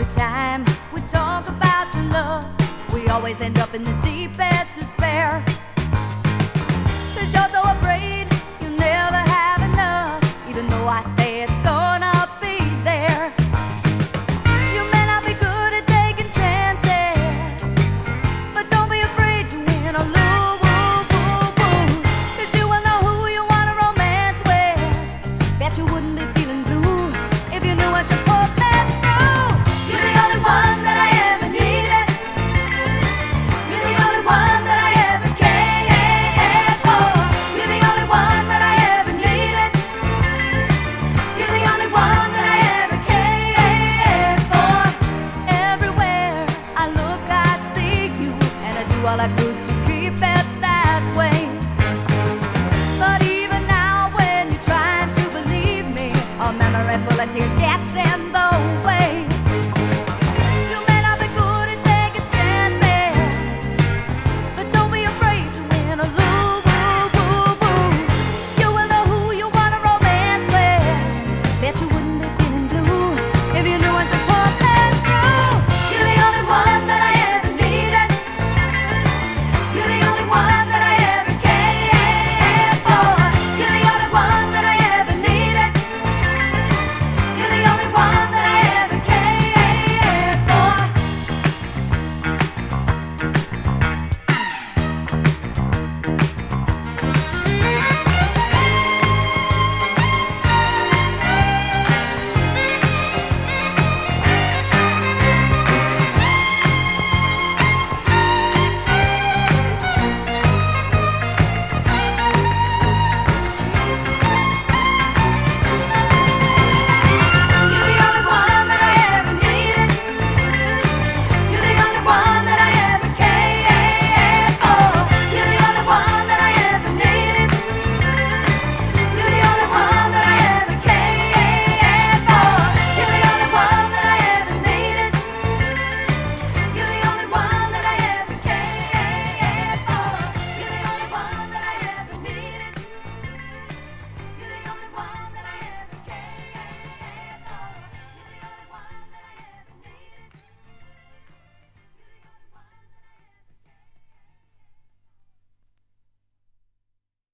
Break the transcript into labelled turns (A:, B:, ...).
A: every time we talk about your love. We always end up in the deepest despair. Cause you're so afraid you'll never have enough, even though I say. And I all I could to keep it that way. But even now, when you're trying to believe me, a memory full of tears gets in.